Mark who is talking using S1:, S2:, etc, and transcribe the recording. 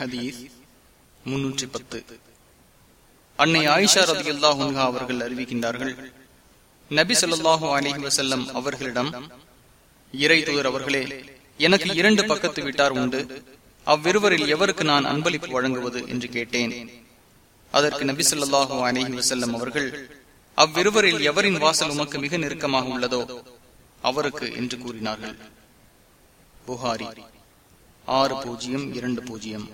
S1: ஹதீஸ் முன்னூற்றி பத்து. அன்னை ஆயிஷா ரதி அல்லாஹா அவர்கள் அறிவிக்கின்றார்கள் நபி சொல்லாஹு அலஹி வசல்லம் அவர்களிடம் இறை தூதர் அவர்களே எனக்கு இரண்டு பக்கத்து வீட்டார் உண்டு. அவ்விருவரில் எவருக்கு நான் அன்பளிப்பு வழங்குவது? என்று கேட்டேன். அதற்கு நபி சொல்லாஹு அலஹி வசல்லம் அவர்கள் அவ்விருவரில் எவரின் வாசல் உமக்கு மிக நெருக்கமாக உள்ளதோ அவருக்கு? என்று கூறினார்கள். புகாரி ஆறு பூஜ்ஜியம் இரண்டு பூஜ்ஜியம்.